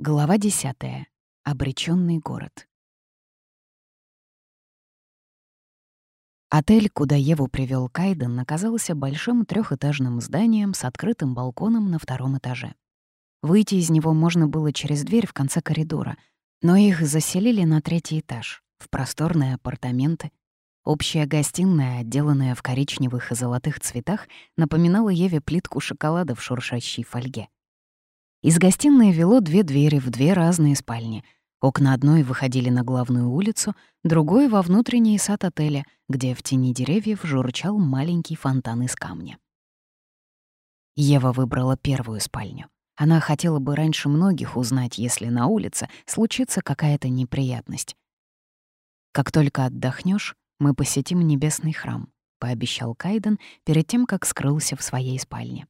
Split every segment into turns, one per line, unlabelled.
Глава 10. Обречённый город. Отель, куда Еву привёл Кайден, оказался большим трёхэтажным зданием с открытым балконом на втором этаже. Выйти из него можно было через дверь в конце коридора, но их заселили на третий этаж, в просторные апартаменты. Общая гостиная, отделанная в коричневых и золотых цветах, напоминала Еве плитку шоколада в шуршащей фольге. Из гостиной вело две двери в две разные спальни. Окна одной выходили на главную улицу, другой — во внутренний сад отеля, где в тени деревьев журчал маленький фонтан из камня. Ева выбрала первую спальню. Она хотела бы раньше многих узнать, если на улице случится какая-то неприятность. «Как только отдохнешь, мы посетим небесный храм», — пообещал Кайден перед тем, как скрылся в своей спальне.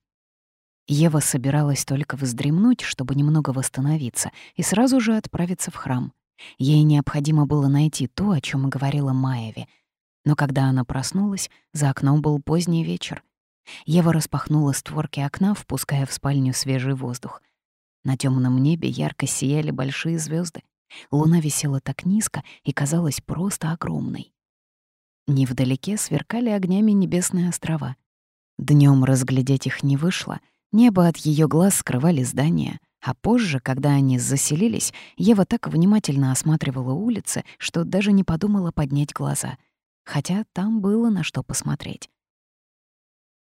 Ева собиралась только вздремнуть, чтобы немного восстановиться, и сразу же отправиться в храм. Ей необходимо было найти то, о чем говорила Маеве. Но когда она проснулась, за окном был поздний вечер. Ева распахнула створки окна, впуская в спальню свежий воздух. На темном небе ярко сияли большие звезды. Луна висела так низко и казалась просто огромной. Невдалеке сверкали огнями небесные острова. Днем разглядеть их не вышло — Небо от ее глаз скрывали здания, а позже, когда они заселились, Ева так внимательно осматривала улицы, что даже не подумала поднять глаза, хотя там было на что посмотреть.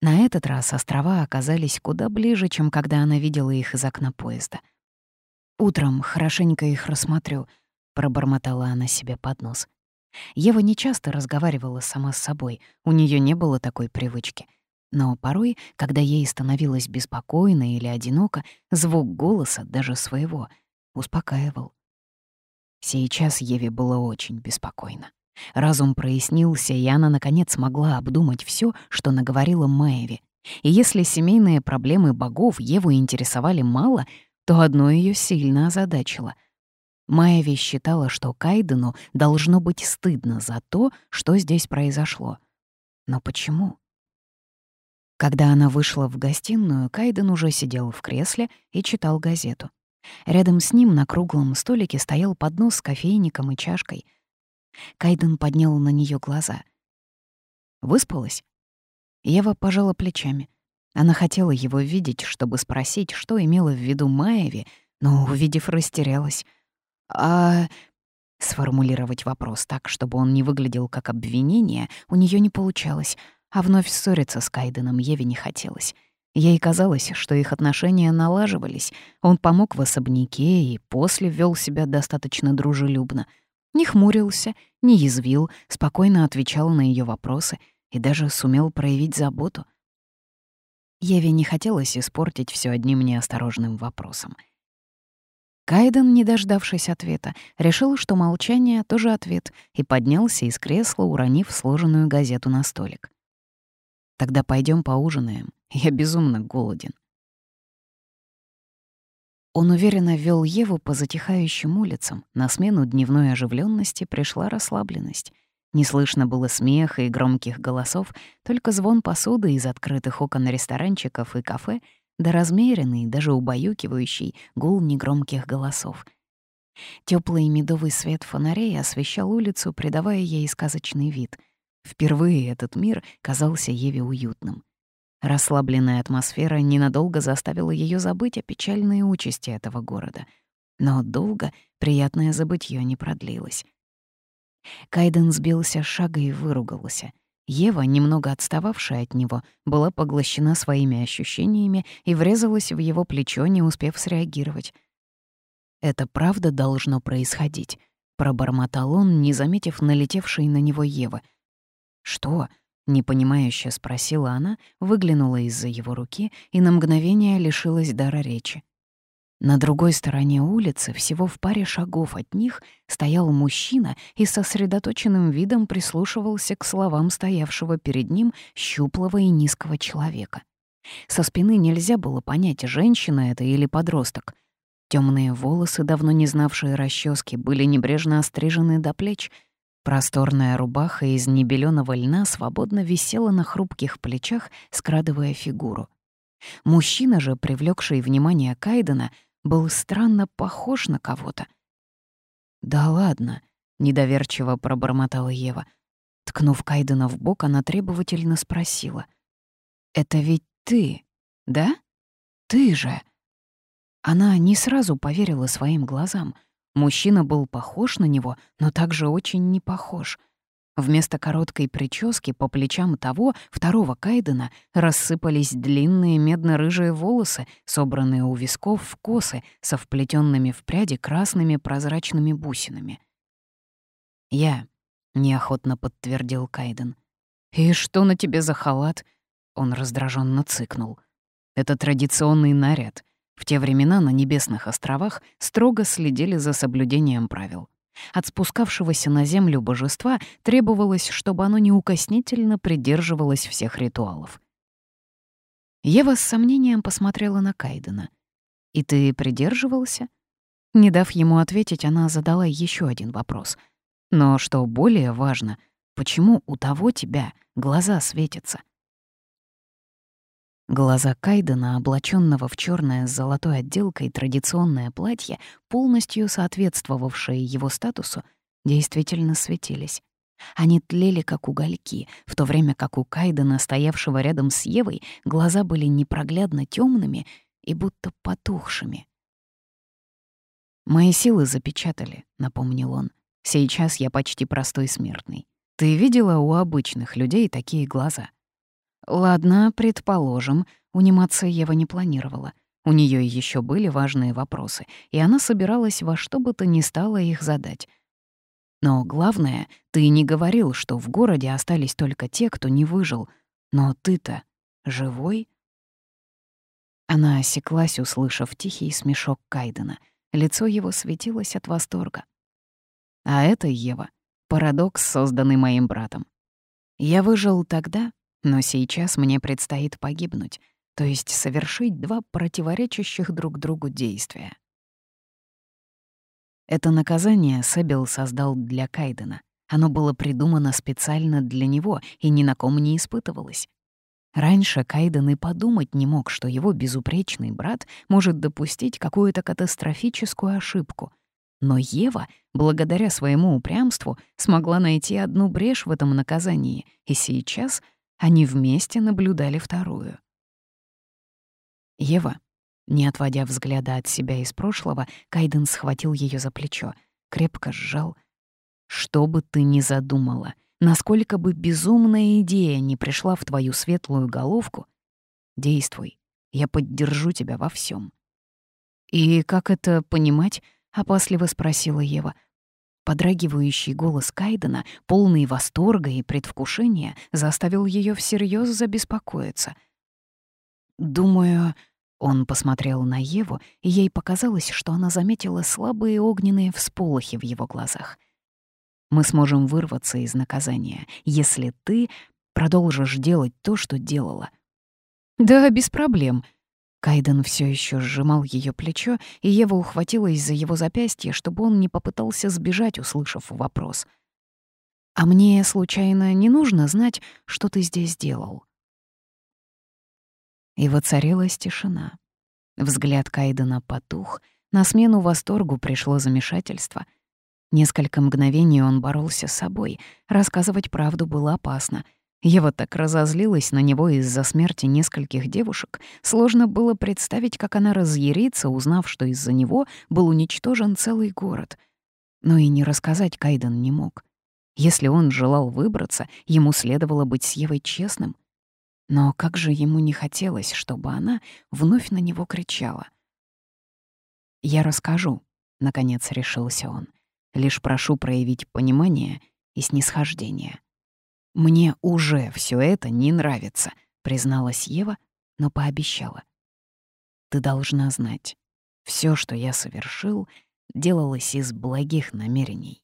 На этот раз острова оказались куда ближе, чем когда она видела их из окна поезда. «Утром хорошенько их рассмотрю», — пробормотала она себе под нос. Ева нечасто разговаривала сама с собой, у нее не было такой привычки — но порой, когда ей становилось беспокойно или одиноко, звук голоса, даже своего, успокаивал. Сейчас Еве было очень беспокойно. Разум прояснился, и она, наконец, смогла обдумать все, что наговорила Мэйви. И если семейные проблемы богов Еву интересовали мало, то одно ее сильно озадачило. Майяви считала, что Кайдену должно быть стыдно за то, что здесь произошло. Но почему? Когда она вышла в гостиную, Кайден уже сидел в кресле и читал газету. Рядом с ним на круглом столике стоял поднос с кофейником и чашкой. Кайден поднял на нее глаза. «Выспалась?» Ева пожала плечами. Она хотела его видеть, чтобы спросить, что имела в виду Маеви, но, увидев, растерялась. «А...» Сформулировать вопрос так, чтобы он не выглядел как обвинение, у нее не получалось — а вновь ссориться с Кайденом Еве не хотелось. Ей казалось, что их отношения налаживались. Он помог в особняке и после вел себя достаточно дружелюбно. Не хмурился, не язвил, спокойно отвечал на ее вопросы и даже сумел проявить заботу. Еве не хотелось испортить все одним неосторожным вопросом. Кайден, не дождавшись ответа, решил, что молчание — тоже ответ, и поднялся из кресла, уронив сложенную газету на столик. Тогда пойдем поужинаем. Я безумно голоден. Он уверенно вел Еву по затихающим улицам. На смену дневной оживленности пришла расслабленность. Не слышно было смеха и громких голосов, только звон посуды из открытых окон ресторанчиков и кафе, да размеренный, даже убаюкивающий гул негромких голосов. Теплый медовый свет фонарей освещал улицу, придавая ей сказочный вид — Впервые этот мир казался Еве уютным. Расслабленная атмосфера ненадолго заставила ее забыть о печальной участи этого города. Но долго приятное забытье не продлилось. Кайден сбился с шага и выругался. Ева, немного отстававшая от него, была поглощена своими ощущениями и врезалась в его плечо, не успев среагировать. «Это правда должно происходить», — пробормотал он, не заметив налетевшей на него Евы — «Что?» — непонимающе спросила она, выглянула из-за его руки и на мгновение лишилась дара речи. На другой стороне улицы, всего в паре шагов от них, стоял мужчина и сосредоточенным видом прислушивался к словам стоявшего перед ним щуплого и низкого человека. Со спины нельзя было понять, женщина это или подросток. Темные волосы, давно не знавшие расчески, были небрежно острижены до плеч — Просторная рубаха из небелёного льна свободно висела на хрупких плечах, скрадывая фигуру. Мужчина же, привлекший внимание Кайдена, был странно похож на кого-то. «Да ладно», — недоверчиво пробормотала Ева. Ткнув Кайдена в бок, она требовательно спросила. «Это ведь ты, да? Ты же?» Она не сразу поверила своим глазам. Мужчина был похож на него, но также очень не похож — Вместо короткой прически по плечам того, второго Кайдена, рассыпались длинные медно-рыжие волосы, собранные у висков в косы, со вплетенными в пряди красными прозрачными бусинами. «Я», — неохотно подтвердил Кайден. «И что на тебе за халат?» Он раздраженно цыкнул. «Это традиционный наряд. В те времена на Небесных островах строго следили за соблюдением правил. От спускавшегося на землю божества требовалось, чтобы оно неукоснительно придерживалось всех ритуалов. Ева с сомнением посмотрела на Кайдена. «И ты придерживался?» Не дав ему ответить, она задала еще один вопрос. «Но что более важно, почему у того тебя глаза светятся?» Глаза Кайдена, облаченного в черное с золотой отделкой традиционное платье, полностью соответствовавшее его статусу, действительно светились. Они тлели, как угольки, в то время как у Кайдена, стоявшего рядом с Евой, глаза были непроглядно темными и будто потухшими. «Мои силы запечатали», — напомнил он. «Сейчас я почти простой смертный. Ты видела у обычных людей такие глаза?» Ладно, предположим, униматься Ева не планировала. У нее еще были важные вопросы, и она собиралась во что бы то ни стало их задать. Но главное, ты не говорил, что в городе остались только те, кто не выжил. Но ты-то живой? Она осеклась, услышав тихий смешок Кайдена. Лицо его светилось от восторга. А это, Ева, парадокс, созданный моим братом. Я выжил тогда, но сейчас мне предстоит погибнуть, то есть совершить два противоречащих друг другу действия. Это наказание Сэбил создал для Кайдена. Оно было придумано специально для него и ни на ком не испытывалось. Раньше Кайден и подумать не мог, что его безупречный брат может допустить какую-то катастрофическую ошибку. Но Ева, благодаря своему упрямству, смогла найти одну брешь в этом наказании, и сейчас они вместе наблюдали вторую. «Ева», не отводя взгляда от себя из прошлого, Кайден схватил ее за плечо, крепко сжал. «Что бы ты ни задумала, насколько бы безумная идея не пришла в твою светлую головку, действуй, я поддержу тебя во всем. «И как это понимать?» — опасливо спросила Ева. Подрагивающий голос Кайдена, полный восторга и предвкушения, заставил ее всерьез забеспокоиться. «Думаю...» Он посмотрел на Еву, и ей показалось, что она заметила слабые огненные всполохи в его глазах. «Мы сможем вырваться из наказания, если ты продолжишь делать то, что делала». «Да, без проблем», Кайден все еще сжимал ее плечо, и Ева ухватилась за его запястье, чтобы он не попытался сбежать, услышав вопрос. «А мне, случайно, не нужно знать, что ты здесь делал?» И воцарилась тишина. Взгляд Кайдена потух, на смену восторгу пришло замешательство. Несколько мгновений он боролся с собой, рассказывать правду было опасно — Ева так разозлилась на него из-за смерти нескольких девушек, сложно было представить, как она разъярится, узнав, что из-за него был уничтожен целый город. Но и не рассказать Кайден не мог. Если он желал выбраться, ему следовало быть с Евой честным. Но как же ему не хотелось, чтобы она вновь на него кричала. «Я расскажу», — наконец решился он. «Лишь прошу проявить понимание и снисхождение». «Мне уже все это не нравится», — призналась Ева, но пообещала. «Ты должна знать, все, что я совершил, делалось из благих намерений».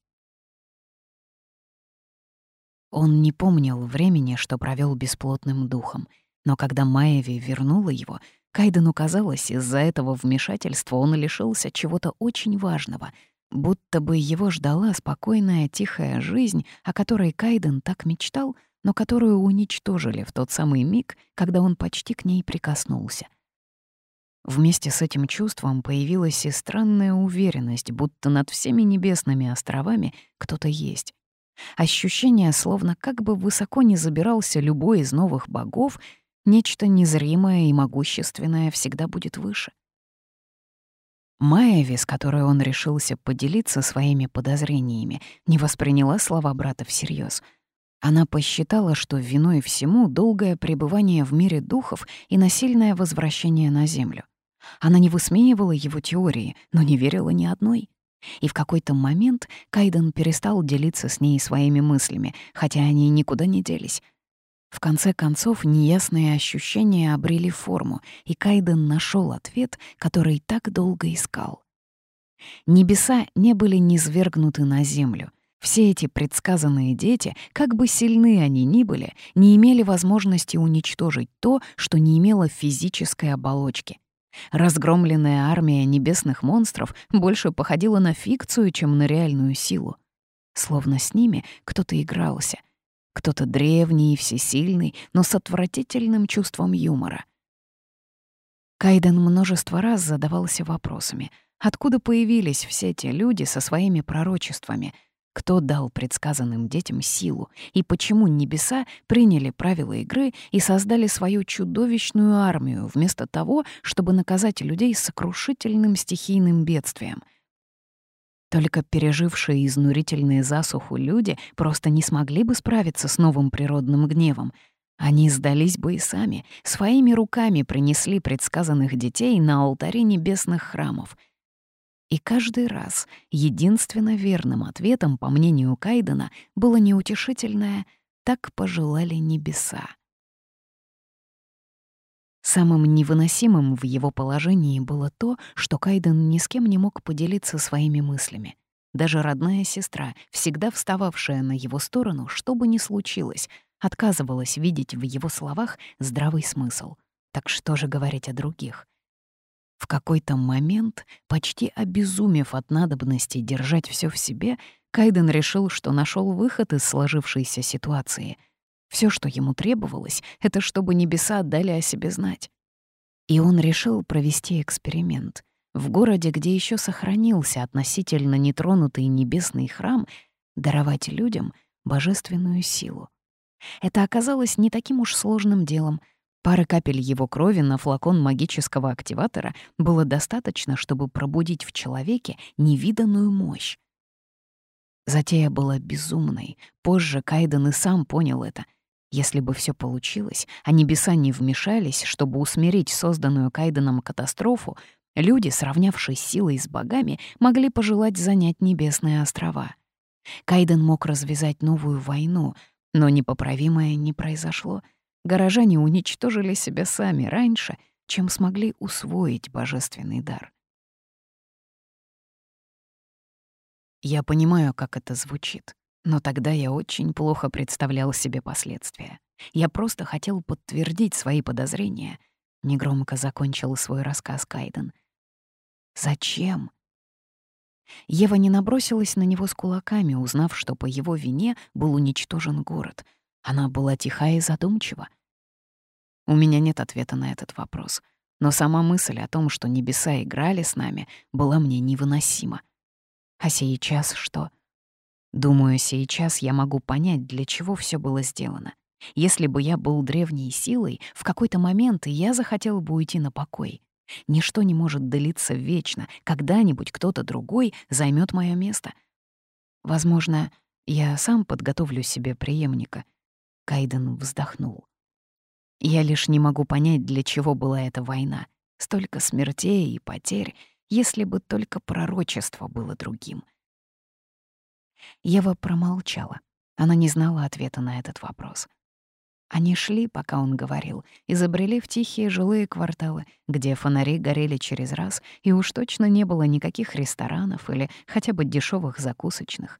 Он не помнил времени, что провел бесплотным духом, но когда Маеви вернула его, Кайдену казалось, из-за этого вмешательства он лишился чего-то очень важного — Будто бы его ждала спокойная, тихая жизнь, о которой Кайден так мечтал, но которую уничтожили в тот самый миг, когда он почти к ней прикоснулся. Вместе с этим чувством появилась и странная уверенность, будто над всеми небесными островами кто-то есть. Ощущение, словно как бы высоко не забирался любой из новых богов, нечто незримое и могущественное всегда будет выше. Майяви, с которой он решился поделиться своими подозрениями, не восприняла слова брата всерьез. Она посчитала, что виной всему долгое пребывание в мире духов и насильное возвращение на Землю. Она не высмеивала его теории, но не верила ни одной. И в какой-то момент Кайден перестал делиться с ней своими мыслями, хотя они никуда не делись. В конце концов, неясные ощущения обрели форму, и Кайден нашел ответ, который так долго искал. Небеса не были низвергнуты на землю. Все эти предсказанные дети, как бы сильны они ни были, не имели возможности уничтожить то, что не имело физической оболочки. Разгромленная армия небесных монстров больше походила на фикцию, чем на реальную силу. Словно с ними кто-то игрался. Кто-то древний и всесильный, но с отвратительным чувством юмора. Кайден множество раз задавался вопросами, откуда появились все те люди со своими пророчествами — кто дал предсказанным детям силу и почему небеса приняли правила игры и создали свою чудовищную армию вместо того, чтобы наказать людей сокрушительным стихийным бедствием. Только пережившие изнурительные засуху люди просто не смогли бы справиться с новым природным гневом. Они сдались бы и сами, своими руками принесли предсказанных детей на алтари небесных храмов — и каждый раз единственно верным ответом, по мнению Кайдена, было неутешительное «так пожелали небеса». Самым невыносимым в его положении было то, что Кайден ни с кем не мог поделиться своими мыслями. Даже родная сестра, всегда встававшая на его сторону, что бы ни случилось, отказывалась видеть в его словах здравый смысл. Так что же говорить о других? В какой-то момент, почти обезумев от надобности держать все в себе, Кайден решил, что нашел выход из сложившейся ситуации. Все, что ему требовалось, это чтобы небеса дали о себе знать. И он решил провести эксперимент. В городе, где еще сохранился относительно нетронутый небесный храм, даровать людям божественную силу. Это оказалось не таким уж сложным делом — Пары капель его крови на флакон магического активатора было достаточно, чтобы пробудить в человеке невиданную мощь. Затея была безумной. Позже Кайден и сам понял это. Если бы все получилось, а небеса не вмешались, чтобы усмирить созданную Кайденом катастрофу, люди, сравнявшись силой с богами, могли пожелать занять небесные острова. Кайден мог развязать новую войну, но непоправимое не произошло — горожане уничтожили себя сами раньше, чем смогли усвоить божественный дар. Я понимаю, как это звучит, но тогда я очень плохо представлял себе последствия. Я просто хотел подтвердить свои подозрения. Негромко закончил свой рассказ Кайден. «Зачем?» Ева не набросилась на него с кулаками, узнав, что по его вине был уничтожен город. Она была тиха и задумчива. У меня нет ответа на этот вопрос. Но сама мысль о том, что небеса играли с нами, была мне невыносима. А сейчас что? Думаю, сейчас я могу понять, для чего все было сделано. Если бы я был древней силой, в какой-то момент я захотел бы уйти на покой. Ничто не может длиться вечно, когда-нибудь кто-то другой займет мое место. Возможно, я сам подготовлю себе преемника. Кайден вздохнул. Я лишь не могу понять, для чего была эта война. Столько смертей и потерь, если бы только пророчество было другим. Ева промолчала. Она не знала ответа на этот вопрос. Они шли, пока он говорил, и забрели в тихие жилые кварталы, где фонари горели через раз, и уж точно не было никаких ресторанов или хотя бы дешевых закусочных.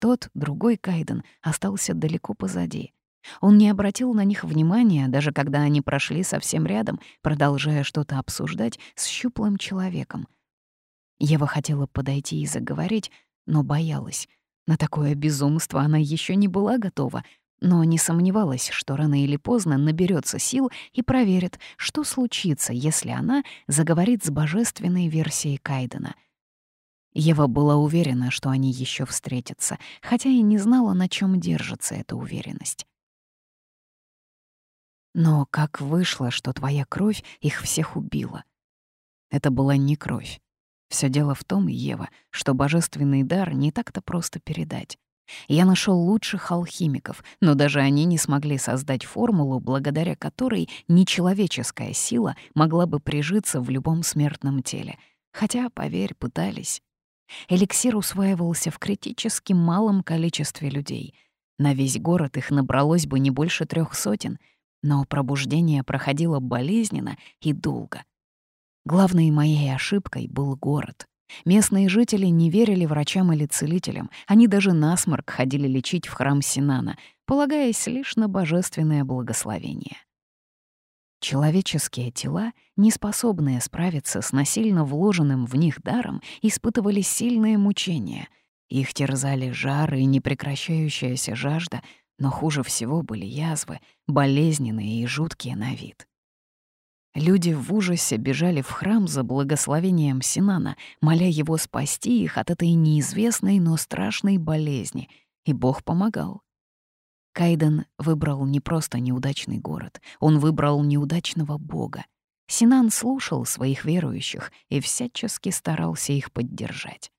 Тот, другой Кайден, остался далеко позади. Он не обратил на них внимания, даже когда они прошли совсем рядом, продолжая что-то обсуждать с щуплым человеком. Ева хотела подойти и заговорить, но боялась. На такое безумство она еще не была готова, но не сомневалась, что рано или поздно наберется сил и проверит, что случится, если она заговорит с божественной версией Кайдена. Ева была уверена, что они еще встретятся, хотя и не знала, на чем держится эта уверенность. Но как вышло, что твоя кровь их всех убила? Это была не кровь. Все дело в том, Ева, что божественный дар не так-то просто передать. Я нашел лучших алхимиков, но даже они не смогли создать формулу, благодаря которой нечеловеческая сила могла бы прижиться в любом смертном теле. Хотя, поверь, пытались. Эликсир усваивался в критически малом количестве людей. На весь город их набралось бы не больше трех сотен, но пробуждение проходило болезненно и долго. Главной моей ошибкой был город — Местные жители не верили врачам или целителям, они даже насморк ходили лечить в храм Синана, полагаясь лишь на божественное благословение. Человеческие тела, не способные справиться с насильно вложенным в них даром, испытывали сильные мучения. Их терзали жары и непрекращающаяся жажда, но хуже всего были язвы, болезненные и жуткие на вид. Люди в ужасе бежали в храм за благословением Синана, моля его спасти их от этой неизвестной, но страшной болезни, и Бог помогал. Кайден выбрал не просто неудачный город, он выбрал неудачного Бога. Синан слушал своих верующих и всячески старался их поддержать.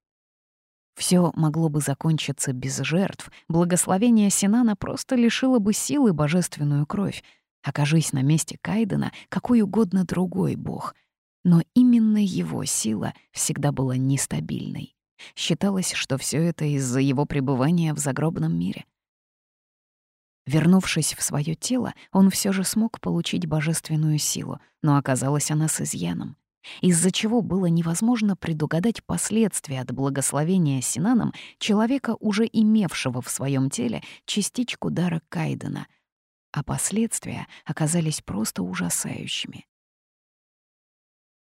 Все могло бы закончиться без жертв, благословение Синана просто лишило бы силы божественную кровь, Окажись на месте Кайдена какой угодно другой бог. Но именно его сила всегда была нестабильной. Считалось, что все это из-за его пребывания в загробном мире. Вернувшись в свое тело, он все же смог получить божественную силу, но оказалась она с изъяном, из-за чего было невозможно предугадать последствия от благословения Синаном человека, уже имевшего в своем теле частичку дара Кайдена — а последствия оказались просто ужасающими.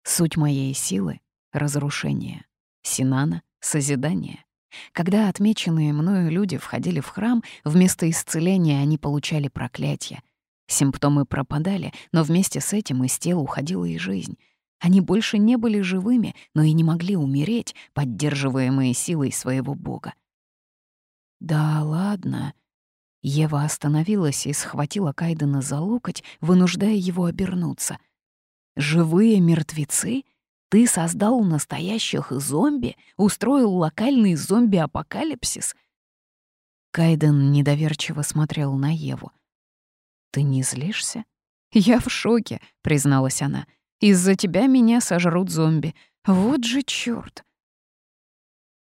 Суть моей силы — разрушение, Синана — созидание. Когда отмеченные мною люди входили в храм, вместо исцеления они получали проклятие. Симптомы пропадали, но вместе с этим из тела уходила и жизнь. Они больше не были живыми, но и не могли умереть, поддерживаемые силой своего бога. «Да ладно», Ева остановилась и схватила Кайдена за локоть, вынуждая его обернуться. «Живые мертвецы? Ты создал настоящих зомби? Устроил локальный зомби-апокалипсис?» Кайден недоверчиво смотрел на Еву. «Ты не злишься?» «Я в шоке», — призналась она. «Из-за тебя меня сожрут зомби. Вот же чёрт!»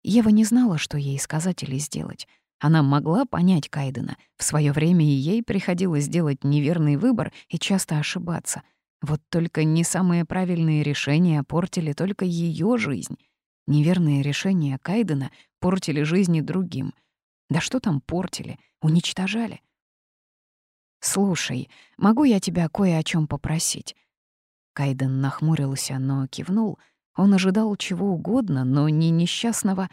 Ева не знала, что ей сказать или сделать. Она могла понять Кайдена. В свое время и ей приходилось делать неверный выбор и часто ошибаться. Вот только не самые правильные решения портили только ее жизнь. Неверные решения Кайдена портили жизни другим. Да что там портили? Уничтожали. «Слушай, могу я тебя кое о чем попросить?» Кайден нахмурился, но кивнул. Он ожидал чего угодно, но не несчастного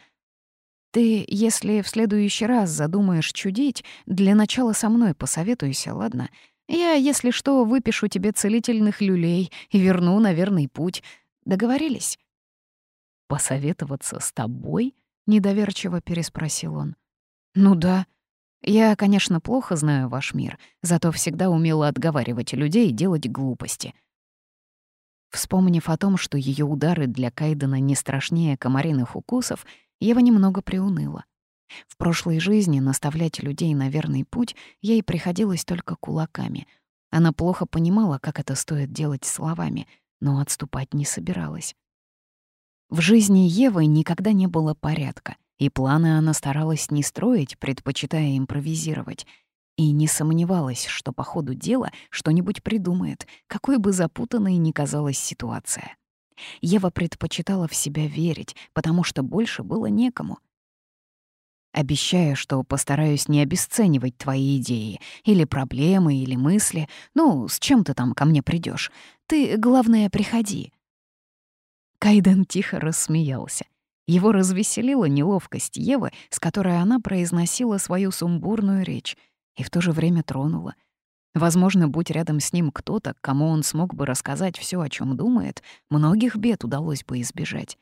ты, если в следующий раз задумаешь чудить, для начала со мной посоветуйся, ладно? Я, если что, выпишу тебе целительных люлей и верну на верный путь. Договорились?» «Посоветоваться с тобой?» — недоверчиво переспросил он. «Ну да. Я, конечно, плохо знаю ваш мир, зато всегда умела отговаривать людей делать глупости». Вспомнив о том, что ее удары для Кайдена не страшнее комариных укусов, Ева немного приуныла. В прошлой жизни наставлять людей на верный путь ей приходилось только кулаками. Она плохо понимала, как это стоит делать словами, но отступать не собиралась. В жизни Евы никогда не было порядка, и планы она старалась не строить, предпочитая импровизировать, и не сомневалась, что по ходу дела что-нибудь придумает, какой бы запутанной ни казалась ситуация. Ева предпочитала в себя верить, потому что больше было некому. Обещаю, что постараюсь не обесценивать твои идеи, или проблемы, или мысли. Ну, с чем ты там ко мне придешь? Ты, главное, приходи». Кайден тихо рассмеялся. Его развеселила неловкость Евы, с которой она произносила свою сумбурную речь, и в то же время тронула. Возможно, будь рядом с ним кто-то, кому он смог бы рассказать все, о чем думает, многих бед удалось бы избежать.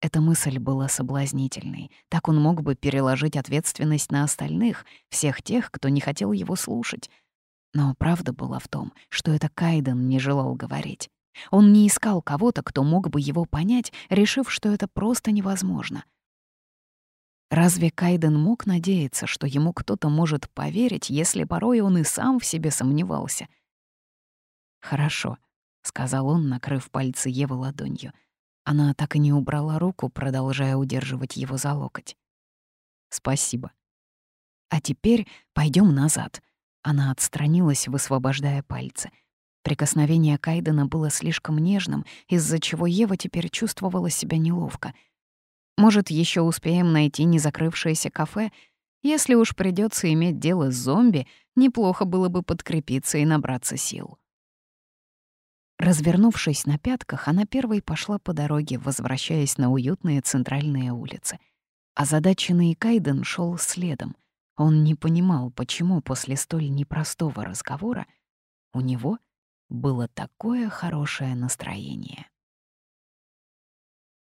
Эта мысль была соблазнительной. Так он мог бы переложить ответственность на остальных, всех тех, кто не хотел его слушать. Но правда была в том, что это Кайден не желал говорить. Он не искал кого-то, кто мог бы его понять, решив, что это просто невозможно. Разве Кайден мог надеяться, что ему кто-то может поверить, если порой он и сам в себе сомневался? «Хорошо», — сказал он, накрыв пальцы Евы ладонью — она так и не убрала руку, продолжая удерживать его за локоть. «Спасибо». «А теперь пойдем назад». Она отстранилась, высвобождая пальцы. Прикосновение Кайдена было слишком нежным, из-за чего Ева теперь чувствовала себя неловко. «Может, еще успеем найти незакрывшееся кафе? Если уж придется иметь дело с зомби, неплохо было бы подкрепиться и набраться сил». Развернувшись на пятках, она первой пошла по дороге, возвращаясь на уютные центральные улицы. Озадаченный Кайден шел следом. Он не понимал, почему после столь непростого разговора у него было такое хорошее настроение.